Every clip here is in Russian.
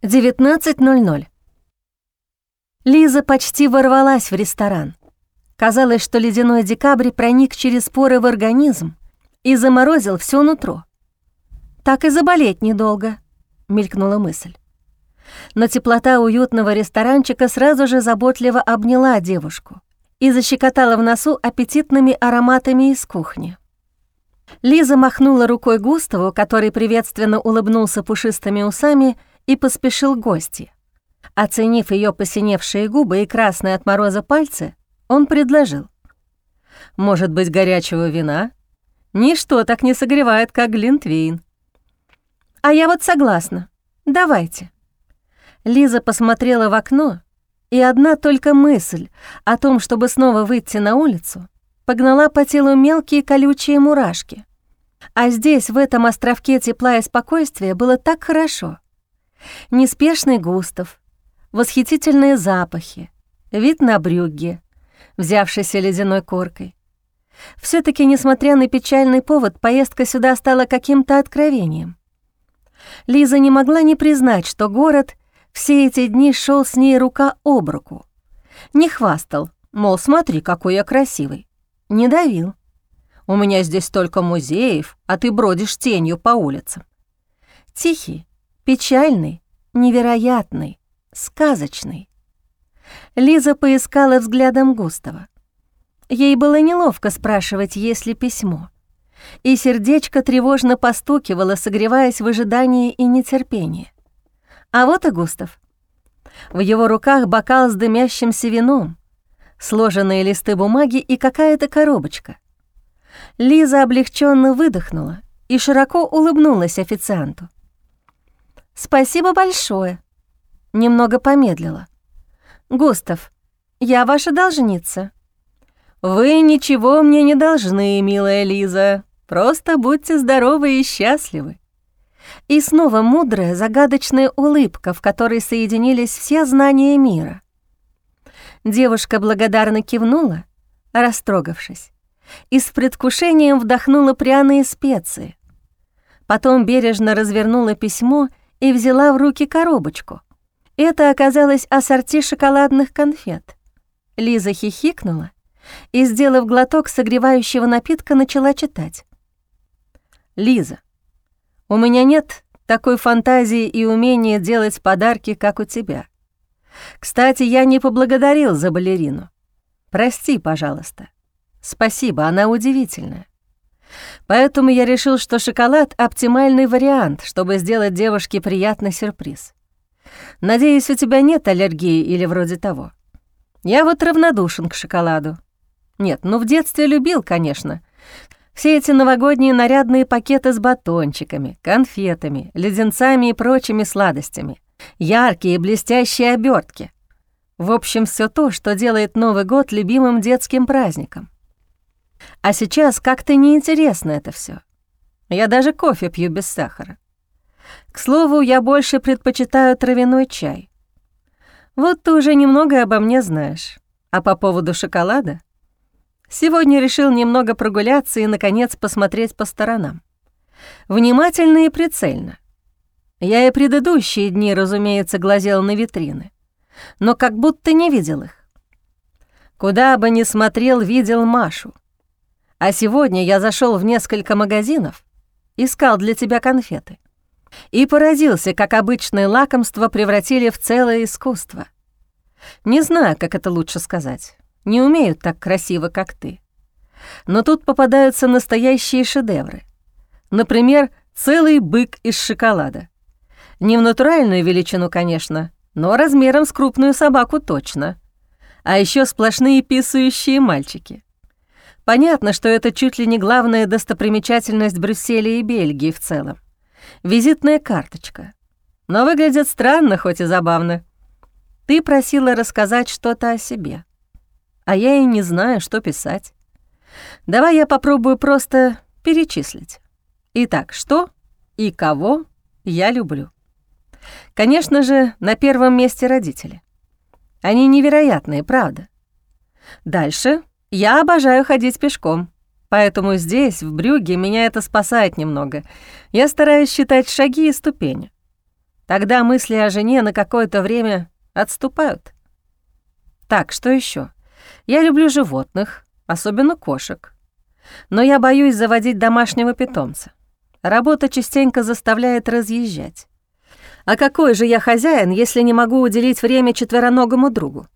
19.00. Лиза почти ворвалась в ресторан. Казалось, что ледяной декабрь проник через поры в организм и заморозил все нутро. «Так и заболеть недолго», — мелькнула мысль. Но теплота уютного ресторанчика сразу же заботливо обняла девушку и защекотала в носу аппетитными ароматами из кухни. Лиза махнула рукой Густаву, который приветственно улыбнулся пушистыми усами и поспешил к гости. Оценив ее посиневшие губы и красные от мороза пальцы, он предложил. «Может быть, горячего вина? Ничто так не согревает, как глинтвейн». «А я вот согласна. Давайте». Лиза посмотрела в окно, и одна только мысль о том, чтобы снова выйти на улицу, погнала по телу мелкие колючие мурашки. А здесь, в этом островке тепла и спокойствия, было так хорошо — Неспешный Густав, восхитительные запахи, вид на брюгге, взявшийся ледяной коркой. все таки несмотря на печальный повод, поездка сюда стала каким-то откровением. Лиза не могла не признать, что город все эти дни шел с ней рука об руку. Не хвастал, мол, смотри, какой я красивый. Не давил. У меня здесь столько музеев, а ты бродишь тенью по улицам. Тихий, Печальный, невероятный, сказочный. Лиза поискала взглядом Густава. Ей было неловко спрашивать, есть ли письмо. И сердечко тревожно постукивало, согреваясь в ожидании и нетерпении. А вот и Густав. В его руках бокал с дымящимся вином, сложенные листы бумаги и какая-то коробочка. Лиза облегченно выдохнула и широко улыбнулась официанту. «Спасибо большое». Немного помедлила. «Густав, я ваша должница». «Вы ничего мне не должны, милая Лиза. Просто будьте здоровы и счастливы». И снова мудрая, загадочная улыбка, в которой соединились все знания мира. Девушка благодарно кивнула, растрогавшись, и с предвкушением вдохнула пряные специи. Потом бережно развернула письмо и взяла в руки коробочку. Это оказалось ассорти шоколадных конфет. Лиза хихикнула и, сделав глоток согревающего напитка, начала читать. «Лиза, у меня нет такой фантазии и умения делать подарки, как у тебя. Кстати, я не поблагодарил за балерину. Прости, пожалуйста. Спасибо, она удивительная. Поэтому я решил, что шоколад — оптимальный вариант, чтобы сделать девушке приятный сюрприз. Надеюсь, у тебя нет аллергии или вроде того. Я вот равнодушен к шоколаду. Нет, ну в детстве любил, конечно. Все эти новогодние нарядные пакеты с батончиками, конфетами, леденцами и прочими сладостями. Яркие блестящие обертки. В общем, все то, что делает Новый год любимым детским праздником. А сейчас как-то неинтересно это все. Я даже кофе пью без сахара. К слову, я больше предпочитаю травяной чай. Вот ты уже немного обо мне знаешь. А по поводу шоколада? Сегодня решил немного прогуляться и, наконец, посмотреть по сторонам. Внимательно и прицельно. Я и предыдущие дни, разумеется, глазел на витрины, но как будто не видел их. Куда бы ни смотрел, видел Машу — а сегодня я зашел в несколько магазинов, искал для тебя конфеты. И поразился, как обычные лакомства превратили в целое искусство. Не знаю, как это лучше сказать. Не умеют так красиво, как ты. Но тут попадаются настоящие шедевры. Например, целый бык из шоколада. Не в натуральную величину, конечно, но размером с крупную собаку точно. А еще сплошные писающие мальчики. Понятно, что это чуть ли не главная достопримечательность Брюсселя и Бельгии в целом. Визитная карточка. Но выглядит странно, хоть и забавно. Ты просила рассказать что-то о себе. А я и не знаю, что писать. Давай я попробую просто перечислить. Итак, что и кого я люблю. Конечно же, на первом месте родители. Они невероятные, правда. Дальше я обожаю ходить пешком, поэтому здесь, в Брюге, меня это спасает немного. Я стараюсь считать шаги и ступени. Тогда мысли о жене на какое-то время отступают. Так, что еще? Я люблю животных, особенно кошек. Но я боюсь заводить домашнего питомца. Работа частенько заставляет разъезжать. А какой же я хозяин, если не могу уделить время четвероногому другу?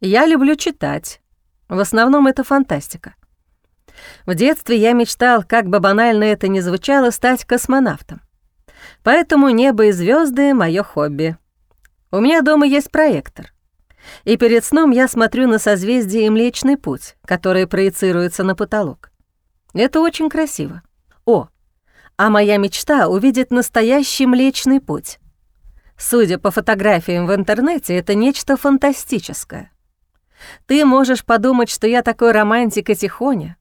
Я люблю читать. В основном это фантастика. В детстве я мечтал, как бы банально это ни звучало, стать космонавтом. Поэтому небо и звезды мое хобби. У меня дома есть проектор. И перед сном я смотрю на созвездие и Млечный Путь, которые проецируются на потолок. Это очень красиво. О, а моя мечта — увидеть настоящий Млечный Путь. Судя по фотографиям в интернете, это нечто фантастическое. Ты можешь подумать, что я такой романтик и тихоня,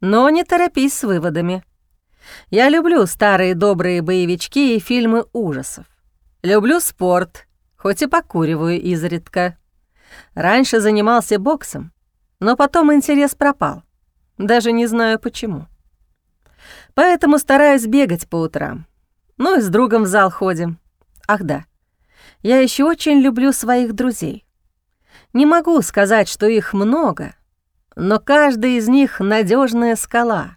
но не торопись с выводами. Я люблю старые добрые боевички и фильмы ужасов. Люблю спорт, хоть и покуриваю изредка. Раньше занимался боксом, но потом интерес пропал. Даже не знаю почему. Поэтому стараюсь бегать по утрам. Ну и с другом в зал ходим. Ах да, я еще очень люблю своих друзей. Не могу сказать, что их много, но каждый из них — надежная скала.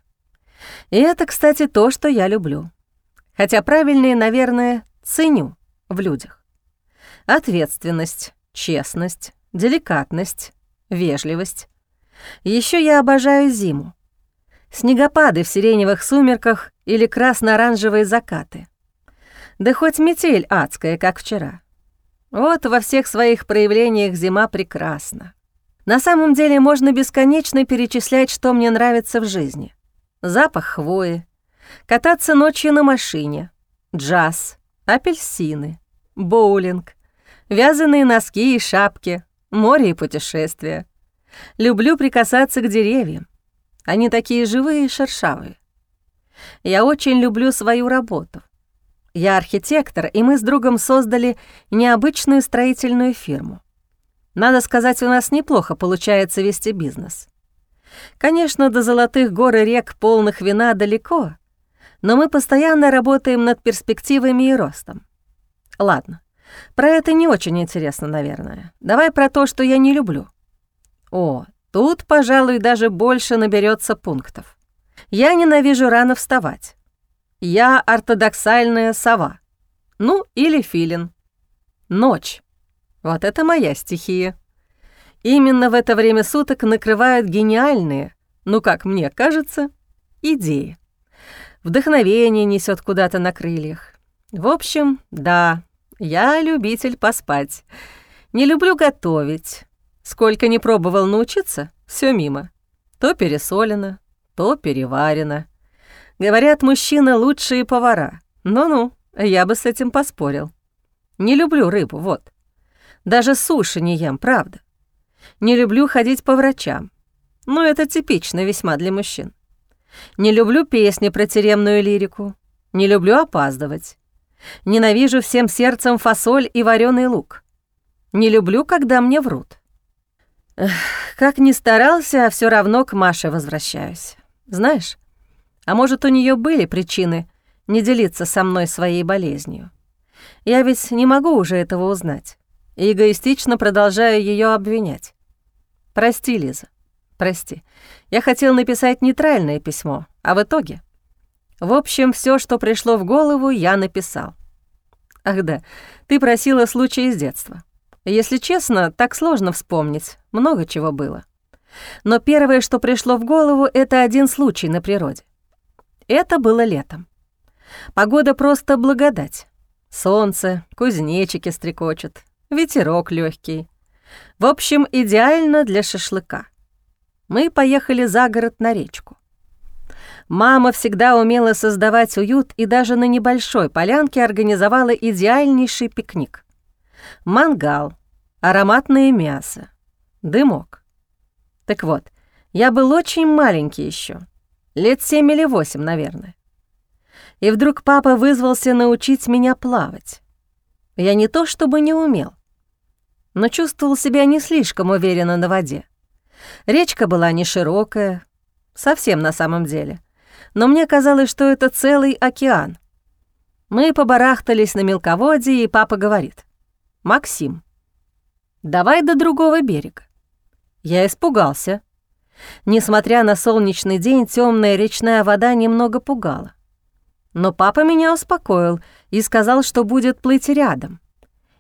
И это, кстати, то, что я люблю. Хотя правильнее, наверное, ценю в людях. Ответственность, честность, деликатность, вежливость. Еще я обожаю зиму. Снегопады в сиреневых сумерках или красно-оранжевые закаты. Да хоть метель адская, как вчера. Вот во всех своих проявлениях зима прекрасна. На самом деле можно бесконечно перечислять, что мне нравится в жизни. Запах хвои, кататься ночью на машине, джаз, апельсины, боулинг, вязаные носки и шапки, море и путешествия. Люблю прикасаться к деревьям. Они такие живые и шершавые. Я очень люблю свою работу. Я архитектор, и мы с другом создали необычную строительную фирму. Надо сказать, у нас неплохо получается вести бизнес. Конечно, до золотых гор и рек, полных вина, далеко, но мы постоянно работаем над перспективами и ростом. Ладно, про это не очень интересно, наверное. Давай про то, что я не люблю. О, тут, пожалуй, даже больше наберется пунктов. Я ненавижу рано вставать. Я ортодоксальная сова. Ну, или филин. Ночь. Вот это моя стихия. Именно в это время суток накрывают гениальные, ну, как мне кажется, идеи. Вдохновение несет куда-то на крыльях. В общем, да, я любитель поспать. Не люблю готовить. Сколько не пробовал научиться, все мимо. То пересолено, то переварено. Говорят, мужчины лучшие повара. Ну-ну, я бы с этим поспорил. Не люблю рыбу, вот. Даже суши не ем, правда. Не люблю ходить по врачам. Но это типично весьма для мужчин. Не люблю песни про тюремную лирику. Не люблю опаздывать. Ненавижу всем сердцем фасоль и вареный лук. Не люблю, когда мне врут. Эх, как ни старался, а все равно к Маше возвращаюсь. Знаешь, а может, у нее были причины не делиться со мной своей болезнью? Я ведь не могу уже этого узнать. И эгоистично продолжаю ее обвинять. Прости, Лиза, прости. Я хотел написать нейтральное письмо, а в итоге... В общем, все, что пришло в голову, я написал. Ах да, ты просила случай из детства. Если честно, так сложно вспомнить, много чего было. Но первое, что пришло в голову, это один случай на природе. Это было летом. Погода просто благодать. Солнце, кузнечики стрекочут, ветерок легкий. В общем, идеально для шашлыка. Мы поехали за город на речку. Мама всегда умела создавать уют и даже на небольшой полянке организовала идеальнейший пикник. Мангал, ароматное мясо, дымок. Так вот, я был очень маленький еще, лет семь или восемь, наверное. И вдруг папа вызвался научить меня плавать. Я не то чтобы не умел, но чувствовал себя не слишком уверенно на воде. Речка была не широкая, совсем на самом деле, но мне казалось, что это целый океан. Мы побарахтались на мелководье, и папа говорит. «Максим, давай до другого берега». Я испугался. Несмотря на солнечный день, темная речная вода немного пугала. Но папа меня успокоил и сказал, что будет плыть рядом.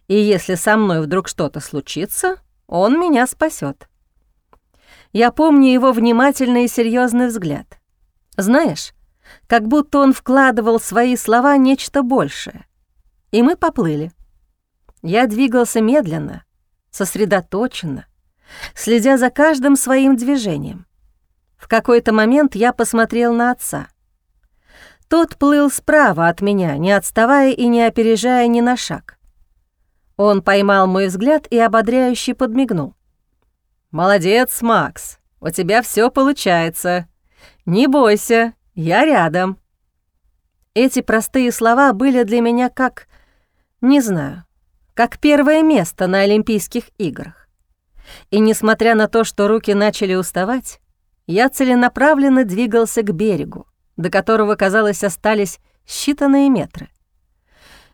И если со мной вдруг что-то случится, он меня спасет. Я помню его внимательный и серьезный взгляд. Знаешь, как будто он вкладывал в свои слова нечто большее. И мы поплыли. Я двигался медленно, сосредоточенно, следя за каждым своим движением. В какой-то момент я посмотрел на отца. Тот плыл справа от меня, не отставая и не опережая ни на шаг. Он поймал мой взгляд и ободряюще подмигнул. «Молодец, Макс, у тебя все получается. Не бойся, я рядом». Эти простые слова были для меня как, не знаю, как первое место на Олимпийских играх. И несмотря на то, что руки начали уставать, я целенаправленно двигался к берегу, до которого, казалось, остались считанные метры.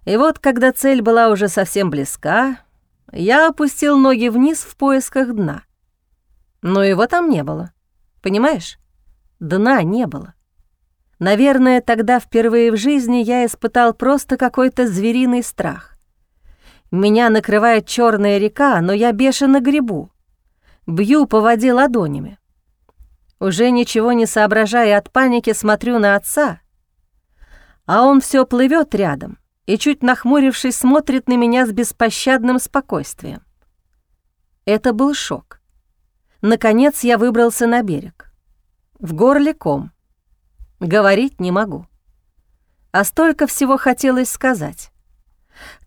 И вот, когда цель была уже совсем близка, я опустил ноги вниз в поисках дна. Но его там не было. Понимаешь? Дна не было. Наверное, тогда впервые в жизни я испытал просто какой-то звериный страх. Меня накрывает черная река, но я бешено гребу. Бью по воде ладонями. Уже ничего не соображая от паники, смотрю на отца, а он все плывет рядом и, чуть нахмурившись, смотрит на меня с беспощадным спокойствием. Это был шок. Наконец я выбрался на берег. В горле ком. Говорить не могу. А столько всего хотелось сказать.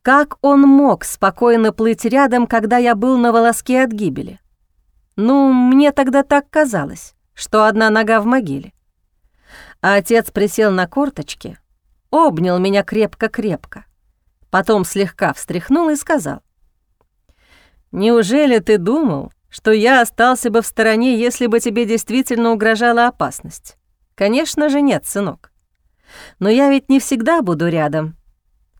Как он мог спокойно плыть рядом, когда я был на волоске от гибели? Ну, мне тогда так казалось что одна нога в могиле. А отец присел на корточки, обнял меня крепко-крепко, потом слегка встряхнул и сказал, «Неужели ты думал, что я остался бы в стороне, если бы тебе действительно угрожала опасность? Конечно же нет, сынок. Но я ведь не всегда буду рядом,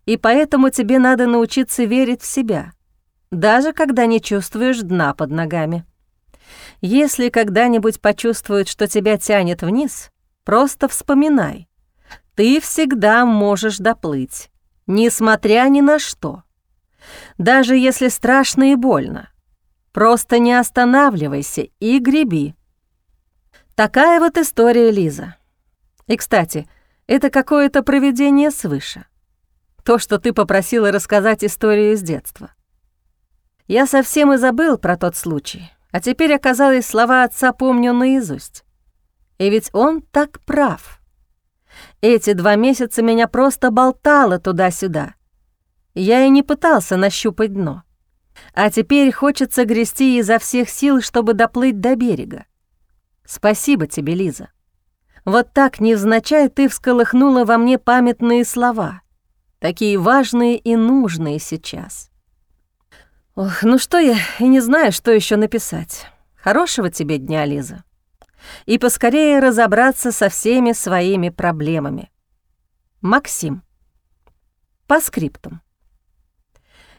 и поэтому тебе надо научиться верить в себя, даже когда не чувствуешь дна под ногами». Если когда-нибудь почувствуют, что тебя тянет вниз, просто вспоминай. Ты всегда можешь доплыть, несмотря ни на что. Даже если страшно и больно. Просто не останавливайся и греби. Такая вот история, Лиза. И, кстати, это какое-то проведение свыше. То, что ты попросила рассказать историю из детства. Я совсем и забыл про тот случай. А теперь, оказалось, слова отца помню наизусть. И ведь он так прав. Эти два месяца меня просто болтало туда-сюда. Я и не пытался нащупать дно. А теперь хочется грести изо всех сил, чтобы доплыть до берега. Спасибо тебе, Лиза. Вот так невзначай ты всколыхнула во мне памятные слова, такие важные и нужные сейчас. Ох, ну что я и не знаю, что еще написать. Хорошего тебе дня, Лиза. И поскорее разобраться со всеми своими проблемами. Максим. По скриптум.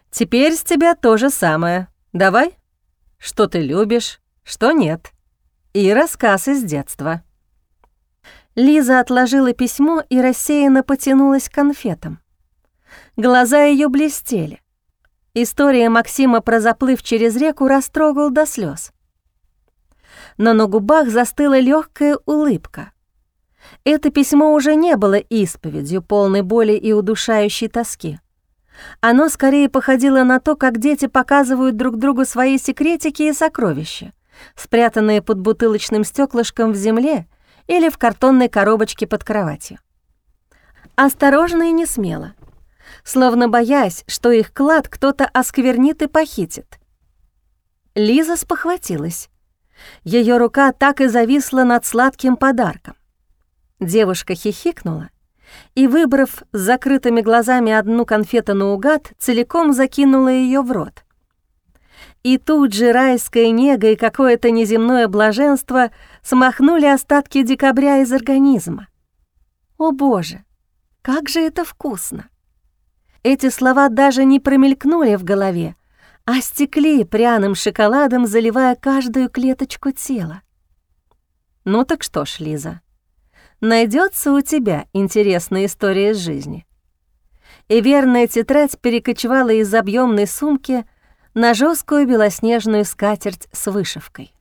Теперь с тебя то же самое. Давай. Что ты любишь, что нет. И рассказ из детства. Лиза отложила письмо и рассеянно потянулась к конфетам. Глаза ее блестели. История Максима про заплыв через реку растрогал до слез. Но на губах застыла легкая улыбка. Это письмо уже не было исповедью, полной боли и удушающей тоски. Оно скорее походило на то, как дети показывают друг другу свои секретики и сокровища, спрятанные под бутылочным стеклышком в земле или в картонной коробочке под кроватью. Осторожно и не смело — словно боясь, что их клад кто-то осквернит и похитит. Лиза спохватилась. Ее рука так и зависла над сладким подарком. Девушка хихикнула и, выбрав с закрытыми глазами одну конфету наугад, целиком закинула ее в рот. И тут же райская нега и какое-то неземное блаженство смахнули остатки декабря из организма. О боже, как же это вкусно! Эти слова даже не промелькнули в голове, а стекли пряным шоколадом, заливая каждую клеточку тела. Ну так что ж, Лиза, найдется у тебя интересная история из жизни. И верная тетрадь перекочевала из объемной сумки на жесткую белоснежную скатерть с вышивкой.